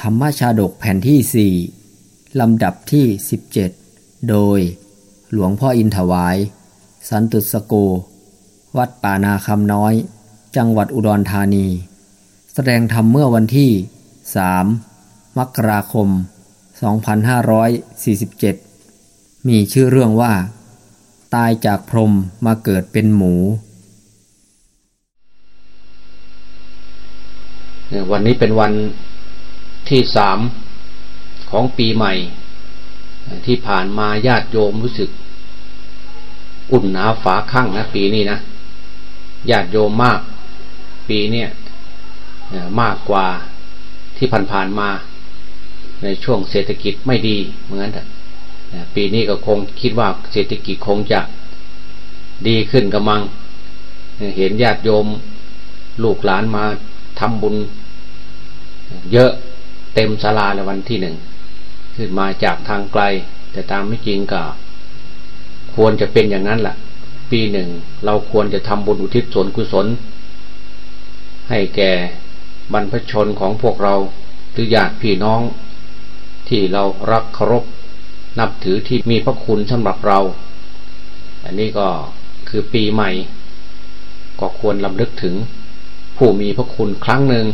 ธรรมชาดกแผ่นที่สี่ลำดับที่ 17 โดย หลวงพ่ออินถวาย สันตุสโก วัดป่านาคำน้อย จังหวัดอุดรธานี แสดงธรรมเมื่อวันที่ 3 มกราคม 2547 มีชื่อเรื่องว่า ตายจากพรมมาเกิดเป็นหมู วันนี้เป็นวัน ที่สามของปีใหม่ ที่ผ่านมาญาติโยมรู้สึก อุ่นหนาฝาข้างนะปีนี้นะญาติโยมมาก ปีเนี้ยมากกว่าที่ผ่านๆมา ในช่วงเศรษฐกิจไม่ดีเหมือนกันปีนี้ก็คงคิดว่าเศรษฐกิจคงจะดีขึ้นกำมัง เห็นญาติโยมลูกหลานมาทำบุญ เยอะ เต็มศาลาในวันที่หนึ่งขึ้นมาจากทางไกล แต่ตามไม่จริงก็ ควรจะเป็นอย่างนั้นแหละปีหนึ่งเราควรจะทำบุญอุทิศส่วนกุศล ให้แก่บรรพชนของพวกเราหรือญาติพี่น้อง ที่เรารักเคารพนับถือที่มีพระคุณสำหรับเรา อันนี้ก็คือปีใหม่ ก็ควรลำลึกถึงผู้มีพระคุณครั้งหนึ่ง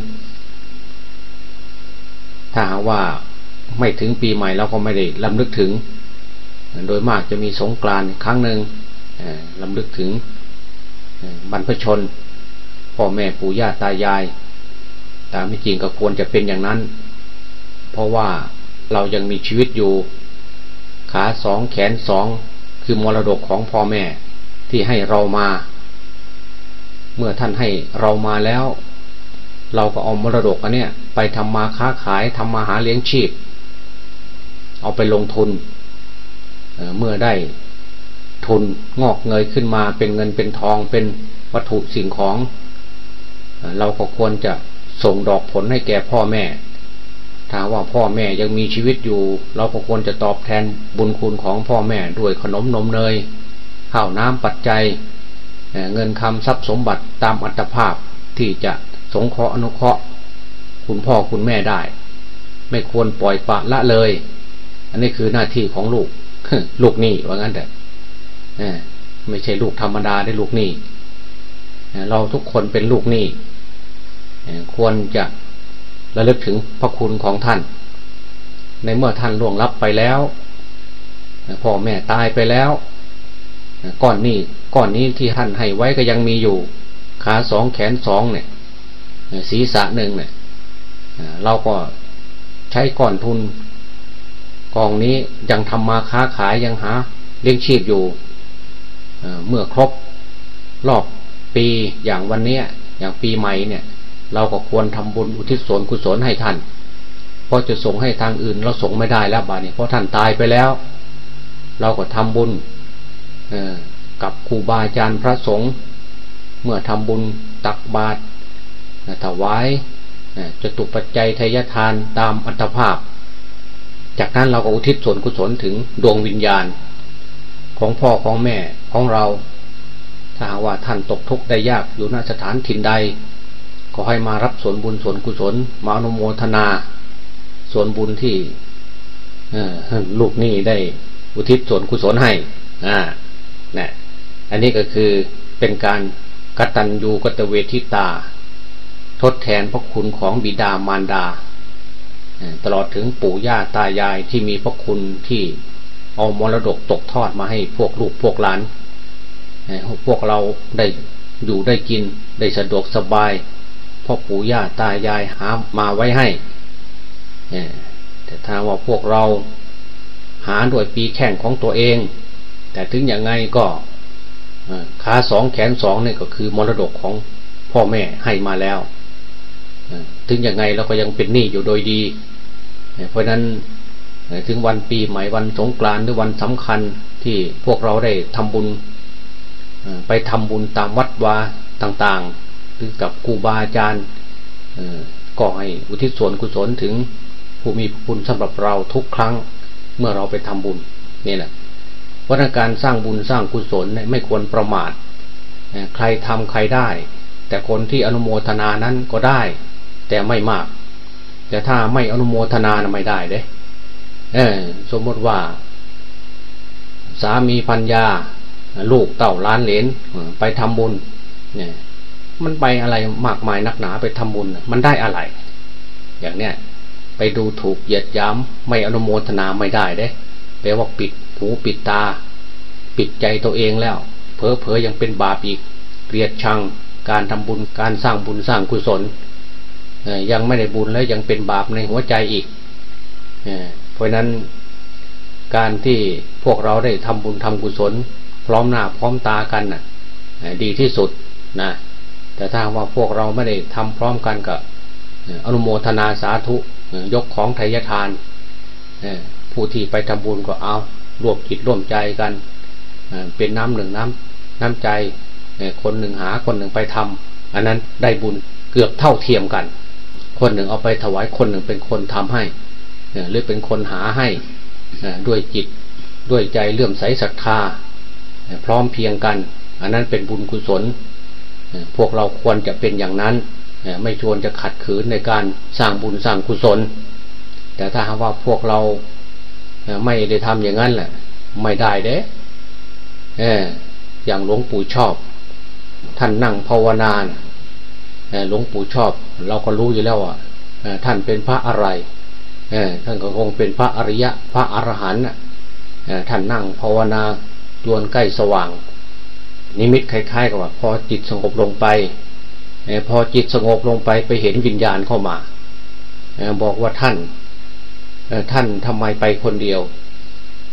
ถ้าหาว่าไม่ถึงปีใหม่เราก็ไม่ได้ลำลึกถึง โดยมากจะมีสงกรานต์ครั้งหนึ่งลำลึกถึงบรรพชนพ่อแม่ปู่ย่าตายายแต่ไม่จริงก็ควรจะเป็นอย่างนั้น เพราะว่าเรายังมีชีวิตอยู่ ขาสองแขนสองคือมรดกของพ่อแม่ที่ให้เรามา เมื่อท่านให้เรามาแล้ว เราก็เอามรดกอันเนี้ยไปทำมาค้าขายทำมาหาเลี้ยงชีพ เอาไปลงทุนเเมื่อได้ทุนงอกเงยขึ้นมาเป็นเงินเป็นทองเป็นวัตถุสิ่งของเราก็ควรจะส่งดอกผลให้แก่พ่อแม่ถ้าว่าพ่อแม่ยังมีชีวิตอยู่ เราก็ควรจะตอบแทนบุญคุณของพ่อแม่ด้วยขนมนมเนยข้าวน้ำปัจจัยเงินคำทรัพย์สมบัติตามอัตภาพที่จะ สงเคราะห์อนุเคราะห์ คุณพ่อคุณแม่ได้ ไม่ควรปล่อยปะละเลย อันนี้คือหน้าที่ของลูก ลูกนี่ว่างั้นแต่ไม่ใช่ลูกธรรมดาได้ลูกนี่เราทุกคนเป็นลูกนี่ควรจะระลึกถึงพระคุณของท่าน ในเมื่อท่านล่วงลับไปแล้วพ่อแม่ตายไปแล้วก้อนนี้ก้อนนี้ที่ท่านให้ไว้ก็ยังมีอยู่ ขาสองแขนสองเนี่ย ศีรษะหนึ่งเนี่ยเราก็ใช้ก่อนทุนกองนี้ยังทำมาค้าขายยังหาเลี้ยงชีพอยู่เมื่อครบรอบปีอย่างวันนี้อย่างปีใหม่เนี่ย เราก็ควรทำบุญอุทิศส่วนกุศลให้ท่านเพราะจะส่งให้ทางอื่น เราส่งไม่ได้แล้วบานี้เพราะท่านตายไปแล้ว เราก็ทำบุญกับครูบาอาจารย์พระสงฆ์เมื่อทำบุญตักบาตร ถวายจะตุปัจจัยทายทานตามอัตภาพ จากนั้นเราก็อุทิศส่วนกุศลถึงดวงวิญญาณ ของพ่อของแม่ของเรา ถ้าหากว่าท่านตกทุกข์ได้ยากอยู่ณสถานถิ่นใด ก็ให้มารับส่วนบุญส่วนกุศล มาอนุโมทนา ส่วนบุญที่ลูกนี่ได้อุทิศส่วนกุศลให้อ่าเนี่ยอันนี้ก็คือเป็นการกตัญญูกตเวทิตา ทดแทนพระคุณของบิดามารดา ตลอดถึงปู่ย่าตายายที่มีพระคุณที่เอามรดกตกทอดมาให้พวกลูกพวกหลาน พวกเราได้อยู่ได้กินได้สะดวกสบายพ่อปู่ย่าตายายหามาไว้ให้แต่ถ้าว่าพวกเราหาด้วยปีแข่งของตัวเอง แต่ถึงอย่างไงก็ขาสองแขนสองนี่ก็คือมรดกของพ่อแม่ให้มาแล้ว ถึงยังไงเราก็ยังเป็นหนี้อยู่โดยดี เพราะนั้นถึงวันปีใหม่วันสงกรานต์หรือวันสำคัญที่พวกเราได้ทำบุญ ไปทำบุญตามวัดวาต่างๆ หรือกับครูบาอาจารย์ก็ให้อุทิศส่วนกุศลถึงผู้มีบุญสำหรับเราทุกครั้งเมื่อเราไปทำบุญนี่แหละวัฒการสร้างบุญสร้างกุศลไม่ควรประมาทใครทำใครได้ แต่คนที่อนุโมทนานั้นก็ได้ แต่ไม่มาก แต่ถ้าไม่อนุโมทนาไม่ได้เด้เออสมมติว่า สามีพัญญา ลูกเต่าล้านเหรนไปทำบุญ เนี่ย มันไปอะไรมากมายนักหนาไปทำบุญมันได้อะไร อย่างเนี้ยไปดูถูกเหยียดย้ำไม่อนุโมทนาไม่ได้เด้แปลว่าปิดหูปิดตา ปิดใจตัวเองแล้วเพอเพอยังเป็นบาปอีกเกลียดชังการทำบุญการสร้างบุญสร้างกุศล ยังไม่ได้บุญแล้วยังเป็นบาปในหัวใจอีกเพราะนั้นการที่พวกเราได้ทำบุญทำกุศล พร้อมหน้าพร้อมตากันน่ะดีที่สุดนะแต่ถ้าว่าพวกเราไม่ได้ทำพร้อมกันกับอนุโมทนาสาธุยกของไทยทานผู้ที่ไปทำบุญก็เอารวมจิตร่วมใจกันเป็นน้ำหนึ่งน้ำน้ำใจคนหนึ่งหาคนหนึ่งไปทำอันนั้นได้บุญเกือบเท่าเทียมกัน คนหนึ่งเอาไปถวายคนหนึ่งเป็นคนทำให้หรือเป็นคนหาให้ด้วยจิตด้วยใจเลื่อมใสศรัทธาพร้อมเพียงกัน อันนั้นเป็นบุญกุศล พวกเราควรจะเป็นอย่างนั้น ไม่ชวนจะขัดขืนในการสร้างบุญสร้างกุศล แต่ถ้าหากว่าพวกเราไม่ได้ทำอย่างนั้นแหละไม่ได้เด้เอออย่างหลวงปู่ชอบ ท่านนั่งภาวนา หลวงปู่ชอบ เราก็รู้อยู่แล้วอะท่านเป็นพระอะไรท่านก็คงเป็นพระอริยะ พระอรหันต์ท่านนั่งภาวนาจวนใกล้สว่าง นิมิตคล้ายๆกับว่า พอจิตสงบลงไปพอจิตสงบลงไปไปเห็นวิญญาณเข้ามาบอกว่าท่านท่านทำไมไปคนเดียว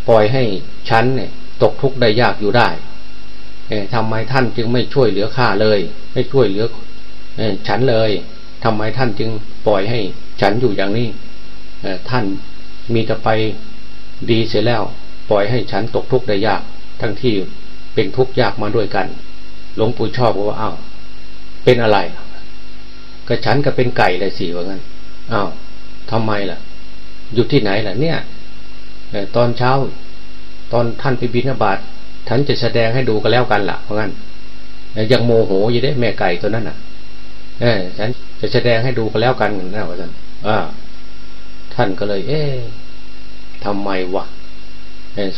ปล่อยให้ฉันเนี่ยตกทุกข์ได้ยากอยู่ได้ทำไมท่านจึงไม่ช่วยเหลือข้าเลย ไม่ช่วยเหลือ ฉันเลยทำไมท่านจึงปล่อยให้ ฉันอยู่อย่างนี้ท่านมีแต่ไปดีเสียแล้ว ปล่อยให้ฉันตกทุกข์ได้ยาก ทั้งที่เป็นทุกข์ยากมาด้วยกัน หลวงปู่ชอบว่าอ้าวเป็นอะไรก็ฉันก็เป็นไก่เลยสิว่างั้นอ้าวทำไมล่ะ อยู่ที่ไหนล่ะ เนี่ยตอนเช้า ตอนท่านไปบิณฑบาตฉันจะแสดงให้ดูกันแล้วกันล่ะเพราะงั้นยังโมโหอยู่ได้แม่ไก่ตัวนั้นอะ เออฉันจะแสดงให้ดูกันแล้วกันนะว่าท่านอ่าท่านก็เลย เอ๊ะทำไมวะ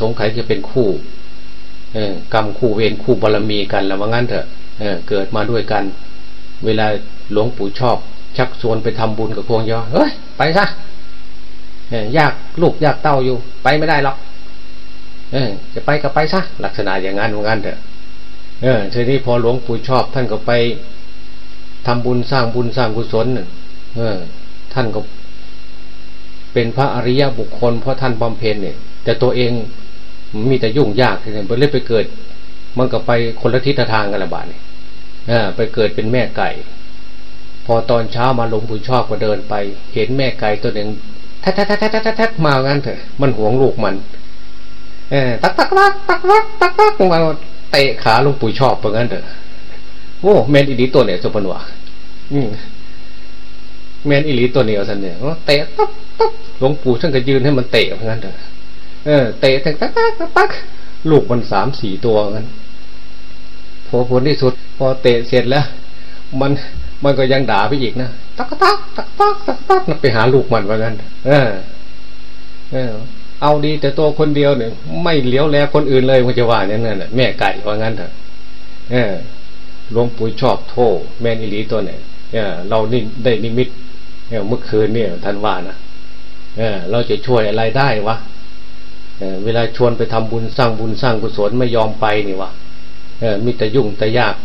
สงสัยจะเป็นคู่กรรมคู่เวรคู่บารมีกันแล้วว่างั้นเถอะเเกิดมาด้วยกัน เวลาหลวงปู่ชอบ ชักชวนไปทำบุญกับพวงยอเฮ้ยไปซะยากลูกยากเต้าอยู่ ไปไม่ได้หรอกเออจะไปก็ไปซะลักษณะอย่างนั้นว่างั้นเถอะเออทีนี้พอหลวงปู่ชอบท่านก็ไป ทำบุญสร้างบุญสร้างกุศลเออ ท่านก็ เป็นพระอริยบุคคลเพราะท่านบำเพ็ญเนี่ย แต่ตัวเองมีแต่ยุ่งยากทีนี้ไปเล่นไปเกิด มันก็ไปคนละทิศทางกันละบาทเนี่ยไปเกิดเป็นแม่ไก่ พอตอนเช้ามาหลวงปู่ชอบก็เดินไป เห็นแม่ไก่ตัวหนึ่งแทะแทะแทะแทะแทะมางั้นเถอะ มันหวงลูกมันเออตักตักตักตักตักตักตักมาเตะขาหลวงปู่ชอบเพราะงั้นเถอะ โอ้แมนอีดีตัวเนี่ยสุพรรณวะอืมแมนอีหลีตัวเหนียวสันเนี่ยเตะตั๊บตั๊บหลวงปู่ท่านก็ยืนให้มันเตะเพราะงั้นเถอะเออเตะตักตักตักตักลูกมันสามสี่ตัวงั้นพอผลที่สุด พอเตะเสร็จแล้ว มันมันก็ยังด่าไปอีกนะตักตักตักตักตักตักไปหาลูกมันว่างั้นเออ เออ เอาดีแต่ตัวคนเดียวเนี่ยไม่เลี้ยวแลคนอื่นเลยมันจะว่าอย่างนั้นแม่ไก่ว่างั้นเถอะเออ หลวงปู่ชอบโทษแม่นอิลีตัวเนี่ยเรานี่ได้นิมิตเมื่อคืนเนี่ยท่านว่านะเเราจะช่วยอะไรได้วะเเวลาชวนไปทำบุญสร้างบุญสร้างกุศลไม่ยอมไปนี่วะมีแต่ยุ่งแต่ยาก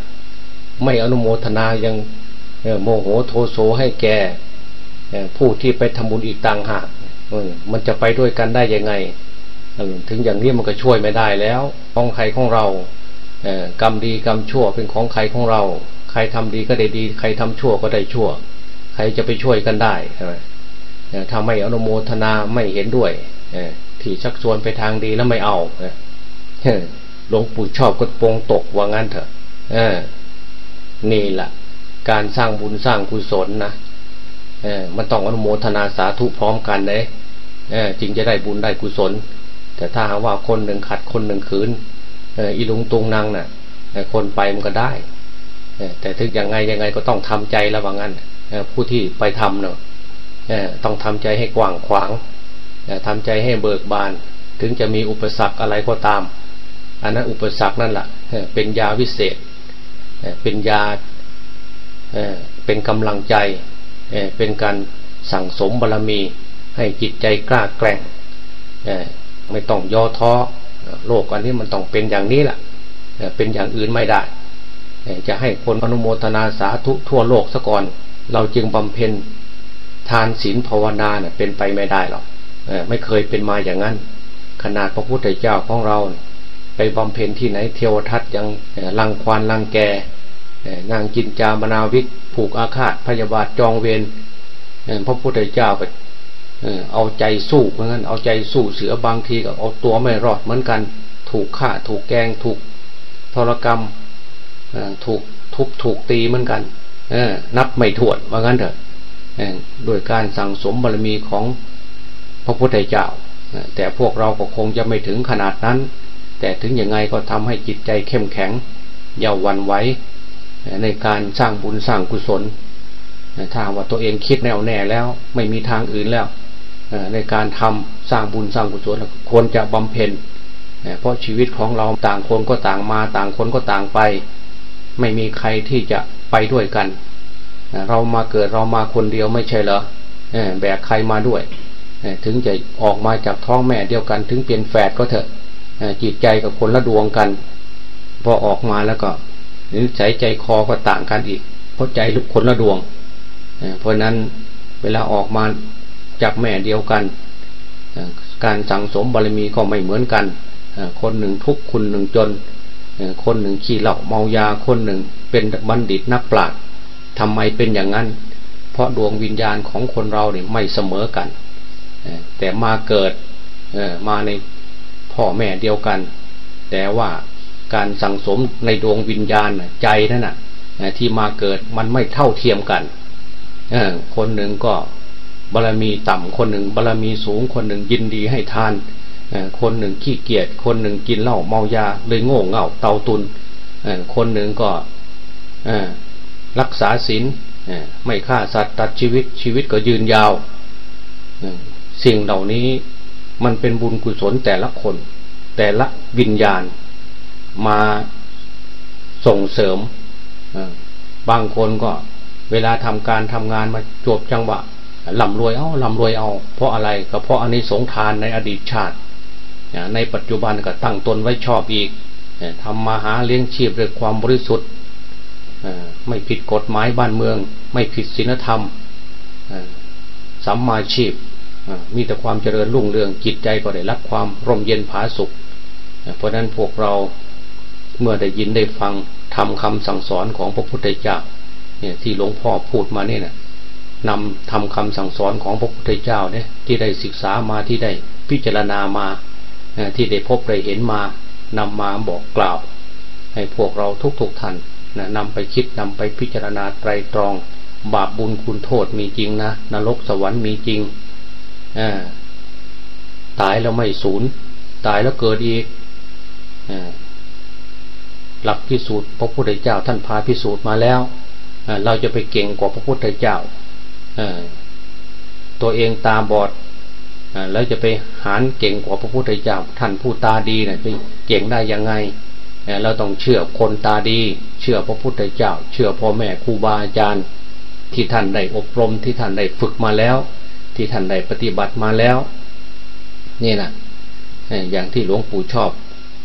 ไม่อนุโมทนายังโมโหโทโสให้แกผู้ที่ไปทำบุญอีกต่างหากมันจะไปด้วยกันได้ยังไง ถึงอย่างนี้มันก็ช่วยไม่ได้แล้ว ของใครของเรา กรรมดีกรรมชั่วเป็นของใครของเรา ใครทำดีก็ได้ดี ใครทำชั่วก็ได้ชั่ว ใครจะไปช่วยกันได้ใช่ไหมถ้าไม่อนุโมทนาไม่เห็นด้วยที่ชักชวนไปทางดีแล้วไม่เอาหลวงปู่ชอบก็ปงตกว่างั้นเถอะนี่แหละการสร้างบุญสร้างกุศลนะมันต้องอนุโมทนาสาธุพร้อมกันเลยจึงจะได้บุญได้กุศล แต่ถ้าหาว่าคนหนึ่งขัดคนหนึ่งขืน อีลุงตุงนางน่ะคนไปมันก็ได้แต่ถึงยังไงยังไงก็ต้องทำใจระวังงั้นผู้ที่ไปทำเนาะต้องทำใจให้กว้างขวางทำใจให้เบิกบาน ถึงจะมีอุปสรรคอะไรก็ตาม อันนั้นอุปสรรคนั่นแหละเป็นยาวิเศษเป็นยาเป็นกำลังใจเป็นการสั่งสมบารรมี ให้จิตใจกล้าแกร่งไม่ต้องย่อท้อ โลกอันนี้มันต้องเป็นอย่างนี้แหละเป็นอย่างอื่นไม่ได้จะให้คนอนุโมทนาสาธุทั่วโลกซะก่อน เราจึงบำเพ็ญทานศีลภาวนาเนี่ยเป็นไปไม่ได้หรอกไม่เคยเป็นมาอย่างนั้น ขนาดพระพุทธเจ้าของเรา ไปบำเพ็ญที่ไหนเทวทัตยังลังควานลังแกนางกินจามนาวิกผูกอาฆาตพยาบาทจองเวรพระพุทธเจ้าไป เอาใจสู้เหมือนกันเอาใจสู้เสือบางทีก็เอาตัวไม่รอดเหมือนกัน ถูกฆ่าถูกแกงถูกทรกรรมถูกทุบถูกตีเหมือนกันนับไม่ถ้วนว่างั้นเถอะโดยการสั่งสมบารมีของพระพุทธเจ้าแต่พวกเราก็คงจะไม่ถึงขนาดนั้น แต่ถึงยังไงก็ทำให้จิตใจเข้มแข็งเยาวันไว้ในการสร้างบุญสร้างกุศลถ้าว่าตัวเองคิดแน่วแน่แล้ว ไม่มีทางอื่นแล้ว ในการทำสร้างบุญสร้างกุศลควรจะบำเพ็ญเพราะชีวิตของเราต่างคนก็ต่างมาต่างคนก็ต่างไป ไม่มีใครที่จะไปด้วยกัน เรามาเกิดเรามาคนเดียวไม่ใช่เหรอแบกใครมาด้วย ถึงจะออกมาจากท้องแม่เดียวกัน ถึงเป็นแฝดก็เถอะจิตใจกับคนละดวงกัน พอออกมาแล้วก็นิสัยใจคอก็ต่างกันอีกเพราะใจลุกคนละดวงเพราะนั้นเวลาออกมา จากแม่เดียวกัน การสั่งสมบารมีก็ไม่เหมือนกัน คนหนึ่งทุกข์คนหนึ่งจน คนหนึ่งขี้เหล่าเมายาคนหนึ่งเป็นบัณฑิตนักปราชญ์ทำไมเป็นอย่างนั้น เพราะดวงวิญญาณของคนเราเนี่ยไม่เสมอกัน แต่มาเกิดมาในพ่อแม่เดียวกัน แต่ว่าการสั่งสมในดวงวิญญาณใจนั่นน่ะที่มาเกิดมันไม่เท่าเทียมกันคนหนึ่งก็ บารรมีต่ำคนหนึ่งบารรมีสูงคนหนึ่งยินดีให้ทานคนหนึ่งขี้เกียจคนหนึ่งกินเหล้าเมายาเลยโง่เง่าเตาตุนคนหนึ่งก็รักษาศีลไม่ฆ่าสัตว์ตัดชีวิตชีวิตก็ยืนยาว สิ่งเหล่านี้มันเป็นบุญกุศลแต่ละคน แต่ละวิญญาณมาส่งเสริมบางคนก็เวลาทำการทำงานมาจบจังหวะ ลำรวยเอาลำรวยเอา เพราะอะไรก็เพราะอันนี้สงทานในอดีตชาติในปัจจุบันก็ตั้งตนไว้ชอบอีกทำมาหาเลี้ยงชีพด้วยความบริสุทธิ์ไม่ผิดกฎหมายบ้านเมือง ไม่ผิดศีลธรรมสัมมาชีพมีแต่ความเจริญรุ่งเรืองจิตใจก็ได้รับความร่มเย็นผาสุข เพราะนั้นพวกเราเมื่อได้ยินได้ฟังทำคำสั่งสอนของพระพุทธเจ้าเนี่ยที่หลวงพ่อพูดมาเนี่ยนะ นำทำคำสั่งสอนของพระพุทธเจ้าเนี่ยที่ได้ศึกษามาที่ได้พิจารณามาที่ได้พบได้เห็นมานำมาบอกกล่าว ให้พวกเราทุกๆทท่านนะนำไปคิดนำไปพิจารณาไตรตรอง บาปบุญคุณโทษมีจริงนะนรกสวรรค์มีจริงอตายแล้วไม่สูญตายแล้วเกิดอีกหลักพิสูจน์พระพุทธเจ้าท่านพาพิสูจน์มาแล้ว เราจะไปเก่งกว่าพระพุทธเจ้า ตัวเองตาบอดแล้วจะไปหารเก่งกว่าพระพุทธเจ้าท่านผู้ตาดีเนะ่ยไปเก่งได้ยังไงเราต้องเชื่อคนตาดี เชื่อพระพุทธเจ้า เชื่อพ่อแม่ครูบาอาจารย์ ที่ท่านได้อบรมที่ท่านได้ฝึกมาแล้ว ที่ท่านได้ปฏิบัติมาแล้ว นี่นะอย่างที่หลวงปู่ชอบ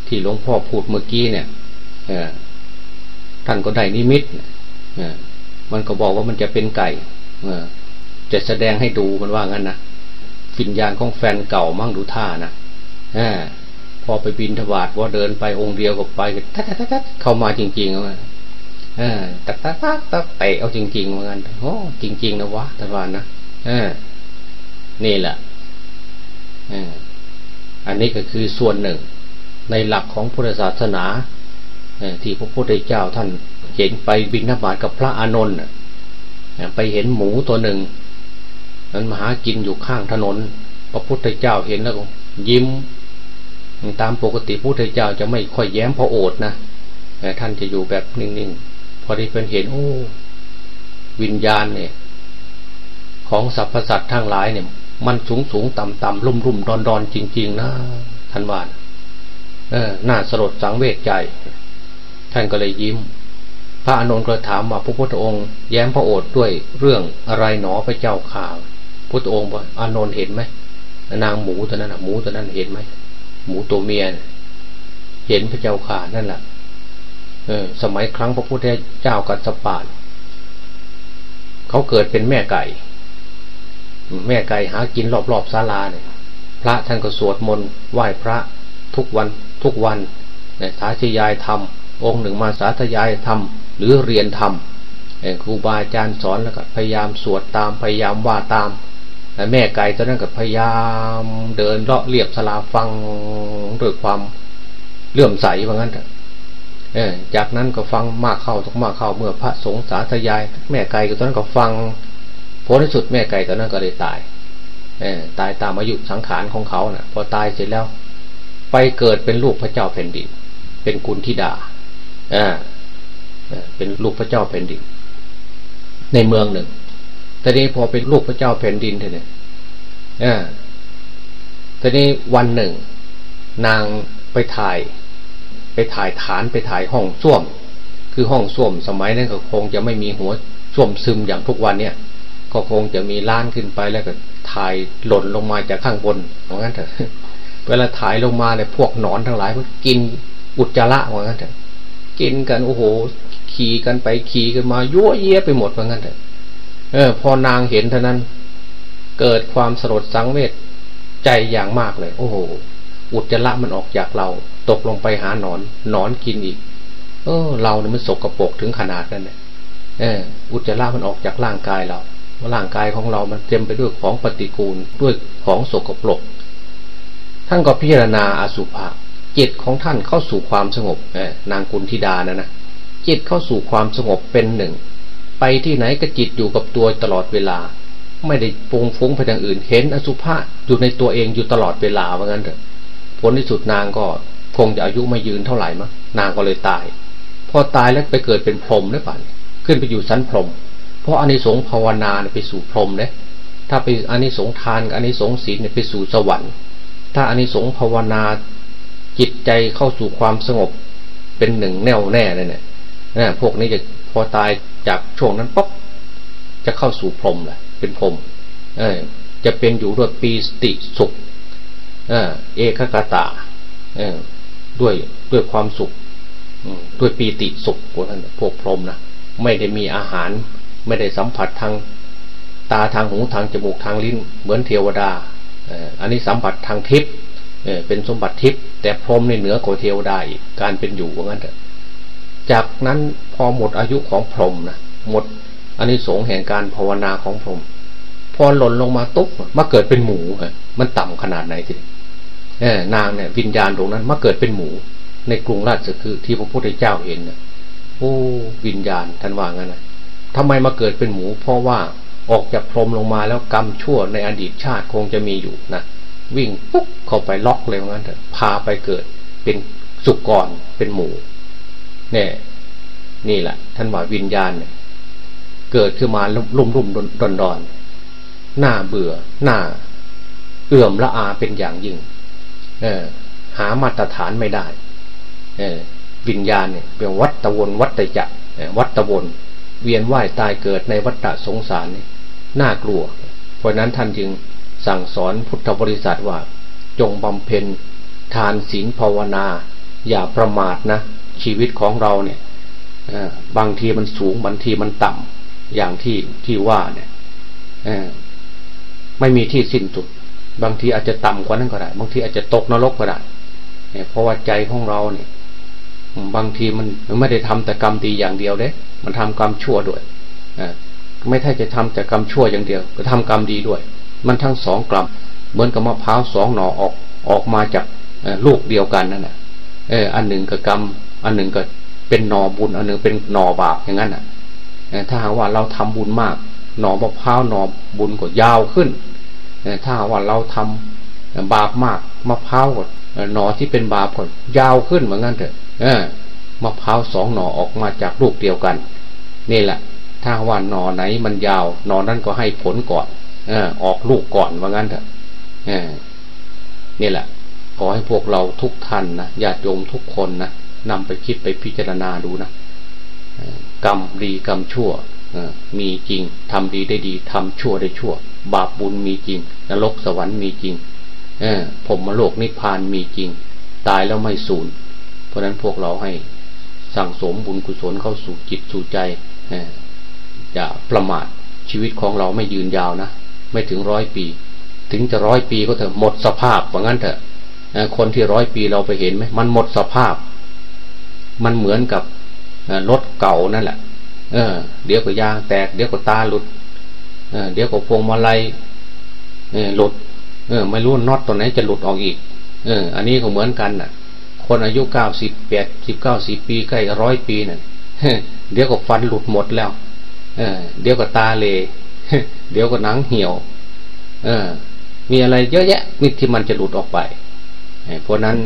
ที่หลวงพ่อพูดเมื่อกี้เนี่ยท่านก็ได้นิมิตมันก็บอกว่ามันจะเป็นไก่ จะแสดงให้ดูมันว่างั้นนะวิญญาณของแฟนเก่ามั่งดูท่านะอพอไปบินทบาทว่าเดินไปองค์เดียวกับไปทัดทัดทัดเข้ามาจริงๆว่าตักตักตักตักเตะเอาจริงๆเหมือนกันโอ้จริง ๆ นะวะทวานนะนี่แหละอันนี้ก็คือส่วนหนึ่ง ในหลักของพุทธศาสนาที่พระพุทธเจ้าท่านเห็นไปบินทบาทกับพระอานนท์ไปเห็นหมูตัวหนึ่ง นั้นมาหากินอยู่ข้างถนน พระพุทธเจ้าเห็นแล้วก็ยิ้ม ตามปกติพระพุทธเจ้าจะไม่ค่อยแย้มพระโอษนะแต่ท่านจะอยู่แบบนิ่งๆ พอที่เป็นเห็นโอ้ วิญญาณเนี่ย ของสรรพสัตว์ทั้งหลายเนี่ย มันสูงสูงต่ำต่ำรุ่มรุ่มดอนดอนจริง ๆ นะท่านว่าเออน่าสลดสังเวชใจ ท่านก็เลยยิ้ม พระอนุนก็ถามว่าพระพุทธองค์ แย้มพระโอษฐ์ด้วยเรื่องอะไรหนอพระเจ้าข่าว พุทธองค์ว่าอานนท์เห็นไหมนางหมูตัวนั้นหมูตัวนั้นเห็นไหมหมูตัวเมียเห็นพระเจ้าข่านั่นแหละเออ สมัยครั้งพระพุทธเจ้ากัสปานเขาเกิดเป็นแม่ไก่ แม่ไก่หากินรอบๆศาลาเนี่ย พระท่านก็สวดมนต์ไหว้พระทุกวันทุกวันเนี่ยสาธยายธรรม องค์หนึ่งมาสาธยายธรรม หรือเรียนธรรมครูบาอาจารย์สอนแล้วก็พยายามสวดตามพยายามว่าตาม แม่ไก่ตอนนั้นก็พยายามเดินเลาะเรียบสลาฟังด้วยความเลื่อมใสว่างั้นเออจากนั้นก็ฟังมากเข้าทุกมากเข้าเมื่อพระสงฆ์สาธยาย แม่ไก่ก็ตอนนั้นก็ฟังผลที่สุดแม่ไก่ตอนนั้นก็เลยตายเออตายตามอายุสังขารของเขานะ่ะ พอตายเสร็จแล้ว ไปเกิดเป็นลูกพระเจ้าแผ่นดิน เป็นกุลธิดาอ่าเป็นลูกพระเจ้าแผ่นดิน ในเมืองหนึ่ง แต่นี้พอเป็นลูกพระเจ้าแผ่นดินเท่เนี่ยอ่าแต่นี้วันหนึ่ง นางไปถ่าย ไปถ่ายฐานไปถ่ายห้องส้วม คือห้องส้วมสมัยนั้นก็คงจะไม่มีหัวส้วมซึมอย่างทุกวันเนี่ย ก็คงจะมีล้านขึ้นไปแล้วก็ถ่ายหล่นลงมาจากข้างบนเหมือนกันเถอะเวลาถ่ายลงมาเนี่ยพวกหนอนทั้งหลายมันกินอุจจาระเหมือนกันเถอะกินกันโอ้โห ขี่กันไปขี่กันมายั่วเยี่ยไปหมดเหมือนกันเถอะ เออ พอนางเห็นเท่านั้น เกิดความสลดสังเวชใจอย่างมากเลย โอ้โหอุจจาระมันออกจากเรา ตกลงไปหาหนอนหนอนกินอีก เออ เราเนี่ยมันสกรปรกถึงขนาดนั้นเนี่ยเออ อุจจาระมันออกจากร่างกายเราร่างกายของเรามันเต็มไปด้วยของปฏิกูลด้วยของสกปรกท่านก็พิจารณาอสุภะจิตของท่านเข้าสู่ความสงบนางกุลธิดานะนะจิตเข้าสู่ความสงบเป็นหนึ่ง ไปที่ไหนก็จิตอยู่กับตัวตลอดเวลา ไม่ได้ปุงฟุ้งไปทางอื่น เห็นอสุภะอยู่ในตัวเองอยู่ตลอดเวลาว่างั้นเถอะผลที่สุดนางก็คงจะอายุไม่ยืนเท่าไหร่มั้งนางก็เลยตาย พอตายแล้วไปเกิดเป็นพรหมได้ป่ะขึ้นไปอยู่ชั้นพรหมเพราะอานิสงส์ภาวนาไปสู่พรหมเนี่ยถ้าไปอานิสงส์ทานกับอานิสงส์ศีลไปสู่สวรรค์ ถ้าอานิสงส์ภาวนาจิตใจเข้าสู่ความสงบเป็นหนึ่งแน่วแน่เลยเนี่ยพวกนี้จะ พอตายจากช่วงนั้นป๊บจะเข้าสู่พรมแหละเป็นพรมเออจะเป็นอยู่ด้วยปีสติสุข เออเอกกตาเออด้วยด้วยความสุขด้วยปีติสุขพวกนั้นพวกพรมนะไม่ได้มีอาหาร ไม่ได้สัมผัสทางตาทางหูทางจมูกทางลิ้น เหมือนเทวดาอันนี้สัมผัสทางทิพย์เป็นสมบัติทิพย์แต่พรมในเหนือกว่าเทวดาอีกการเป็นอยู่ว่างั้นเถอะ จากนั้นพอหมดอายุของพรหมนะหมดอันนี้สงแห่งการภาวนาของพรหมพอหล่นลงมาตุ๊บมาเกิดเป็นหมูฮะมันต่ำขนาดไหนทีเออนางเนี่ยวิญญาณตรงนั้นมาเกิดเป็นหมู ในกรุงราชคือที่พระพุทธเจ้าเห็นเนี่ยโอ้วิญญาณท่านว่างั้นนะทำไมมาเกิดเป็นหมู เพราะว่าออกจากพรหมลงมาแล้วกรรมชั่วในอดีตชาติคงจะมีอยู่นะวิ่งปุ๊บเข้าไปล็อกเลยงั้นเถอะพาไปเกิดเป็นสุกรเป็นหมู เนี่ยนี่แหละ ท่านว่าวิญญาณเนี่ยเกิดขึ้นมาลุ่มลุ่มดอนดอนนหน้าเบื่อ หน้า เอื่อมละอาเป็นอย่างยิ่ง เออ หามาตรฐานไม่ได้ เออ วิญญาณเนี่ยเป็นวัตวนวัตจักวัตวนเวียนว่ายตายเกิดในวัฏสงสารนี่น่ากลัว เพราะนั้นท่านจึงสั่งสอนพุทธบริษัทว่า จงบำเพ็ญทานศีลภาวนา อย่าประมาทนะ ชีวิตของเราเนี่ยบางทีมันสูงบางทีมันต่ำอย่างที่ที่ว่าเนี่ยไม่มีที่สิ้นสุด บางทีอาจจะต่ำกว่านั้นก็ได้ บางทีอาจจะตกนรกก็ได้เพราะว่าใจของเราเนี่ย บางทีมันไม่ได้ทำแต่กรรมดีอย่างเดียวเด้ มันทำกรรมชั่วด้วยไม่ใช่จะทำแต่กรรมชั่วอย่างเดียว ก็ทำกรรมดีด้วย มันทั้งสองกลัมเหมือนกับมะพร้าวสองหน่อออกออกมาจากลูกเดียวกันนั่นแหละอออันหนึ่งกับกรรม อันหนึ่งก็เป็นหน่อบุญ อันหนึ่งเป็นหน่อบาปอย่างนั้นอะถ้าหากว่าเราทำบุญมาก หน่อมะพร้าวหน่อบุญก็ยาวขึ้นถ้าหากว่าเราทำบาปมากมะพร้าวก็หน่อที่เป็นบาปก็ยาวขึ้นเหมือนกันเถอะมะพร้าวสองหน่อออกมาจากลูกเดียวกัน นี่แหละ ถ้าว่าหน่อไหนมันยาวหนอนั้นก็ให้ผลก่อนอออกลูกก่อนว่างั้นเถอะนี่แหละ ขอให้พวกเราทุกท่านนะญาติโยมทุกคนนะ นำไปคิดไปพิจารณาดูนะกรรมดีกรรมชั่วมีจริงทำดีได้ดีทำชั่วได้ชั่ว บาปบุญมีจริง นรกสวรรค์มีจริงผมมโลกนิพพานมีจริง ตายแล้วไม่สูญเพราะนั้นพวกเราให้สั่งสมบุญกุศลเข้าสู่จิตสู่ใจอย่าประมาทชีวิตของเราไม่ยืนยาวนะ ไม่ถึงร้อยปี ถึงจะร้อยปีก็เถอะหมดสภาพว่างั้นเถอะคนที่ร้อยปีเราไปเห็นไหมมันหมดสภาพ มันเหมือนกับรถเก่านั่นแหละ เออ เดี๋ยวก็ยางแตก เดี๋ยวก็ตาหลุด เออ เดี๋ยวก็พวงมาลัยเออหลุด เออ ไม่รู้น็อตตัวไหนจะหลุดออกอีก เออ อันนี้ก็เหมือนกันน่ะ คนอายุเก้าสิบแปดสิบเก้าสิบปีใกล้ร้อยปีน่ะเดี๋ยวก็ฟันหลุดหมดแล้ว เออ เดี๋ยวก็ตาเลเดี๋ยวก็หนังเหี่ยว เออ มีอะไรเยอะแยะมิที่มันจะหลุดออกไป เพราะนั้น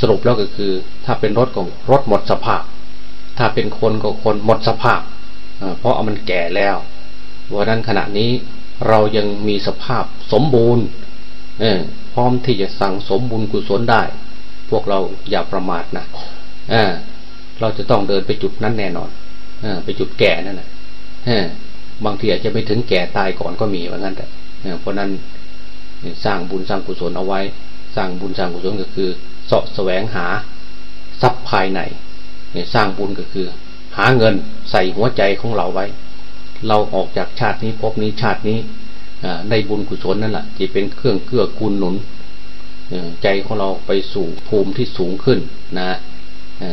สรุปแล้วก็คือ ถ้าเป็นรถก็รถหมดสภาพ ถ้าเป็นคนก็คนหมดสภาพ เพราะมันแก่แล้วเพราะนั้นขณะนี้เรายังมีสภาพสมบูรณ์พร้อมที่จะสั่งสมบุญกุศลได้ พวกเราอย่าประมาทนะเเราจะต้องเดินไปจุดนั้นแน่นอนอไปจุดแก่นั่นแหละบางทีอาจจะไม่ถึงแก่ตายก่อนก็มีว่างั้นแต่เพราะนั้นสร้างบุญสร้างกุศลเอาไว้ สร้างบุญสร้างกุศลก็คือเสาะแสวงหา ทรัพย์ภายในสร้างบุญก็คือ หาเงินใส่หัวใจของเราไว้ เราออกจากชาตินี้พบนี้ชาตินี้ได้บุญกุศลนั่นแหละจะเป็นเครื่องเกื้อกูลหนุนใจของเราไปสู่ภูมิที่สูงขึ้นนะ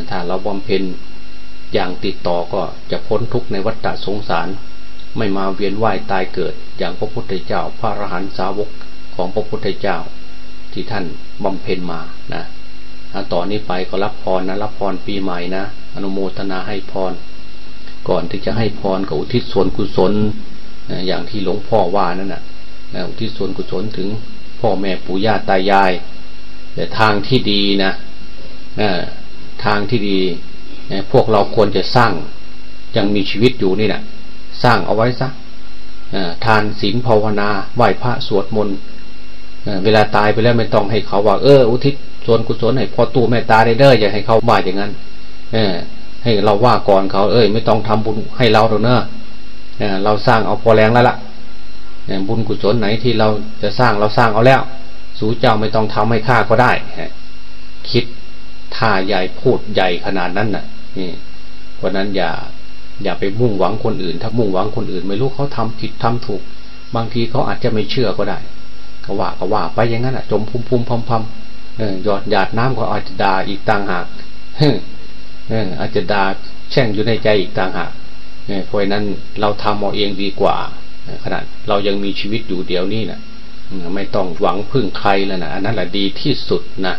ถ้าเราบำเพ็ญอย่างติดต่อก็จะพ้นทุกข์ในวัฏสงสาร ไม่มาเวียนว่ายตายเกิด อย่างพระพุทธเจ้าพระอรหันตสาวกของพระพุทธเจ้าที่ท่านบำเพ็ญมานะ ต่อนนี้ไปก็รับพรนะ รับพรปีใหม่นะ อนุโมทนาให้พร ก่อนที่จะให้พรก็อุทิศส่วนกุศลอย่างที่หลวงพ่อว่านั่นนะอุทิศส่วนกุศลถึงพ่อแม่ปู่ย่าตายาย แต่ทางที่ดีนะทางที่ดีพวกเราควรจะสร้างยังมีชีวิตอยู่นี่นะสร้างเอาไว้ซะทานศีลภาวนาไหว้พระสวดมนต์เวลาตายไปแล้วไม่ต้องให้เขาว่า เออ อุทิศ ส่วนกุศลให้พอตู่แม่ตาได้เด้ออย่าให้เขาบ่าอย่างนั้น เออ ให้เราว่าก่อนเขา เอ้ย ไม่ต้องทำบุญให้เราเถอะเนอะเราสร้างเอาพอแรงแล้วล่ะบุญกุศลไหนที่เราจะสร้างเราสร้างเอาแล้ว สูเจ้าไม่ต้องทำให้ข้าก็ได้คิดท่าใหญ่พูดใหญ่ขนาดนั้นน่ะ นี่เพราะนั้นอย่า อย่าไปมุ่งหวังคนอื่น ถ้ามุ่งหวังคนอื่น ไม่รู้เขาทำผิดทำถูก บางทีเขาอาจจะไม่เชื่อก็ได้ก็ว่าก็ว่าไปอย่างนั้นอะ จมพุ่มพุ่มพมพมเออ หยอดหยาดน้ำก็อาจจะด่าอีกต่างหากเอออาจจะด่าแช่งอยู่ในใจอีกต่างหากเพราะนั้นเราทำเอาเองดีกว่าขนาดเรายังมีชีวิตอยู่เดียวนี้นะไม่ต้องหวังพึ่งใครแล้วนะอันนั้นแหละดีที่สุดนะ